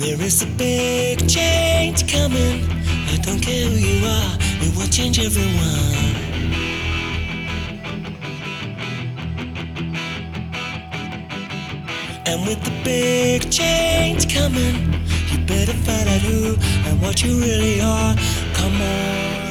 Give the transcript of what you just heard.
There is a big change coming. I don't care who you are, it will change everyone. And with the big change coming, you better find out who and what you really are. Come on.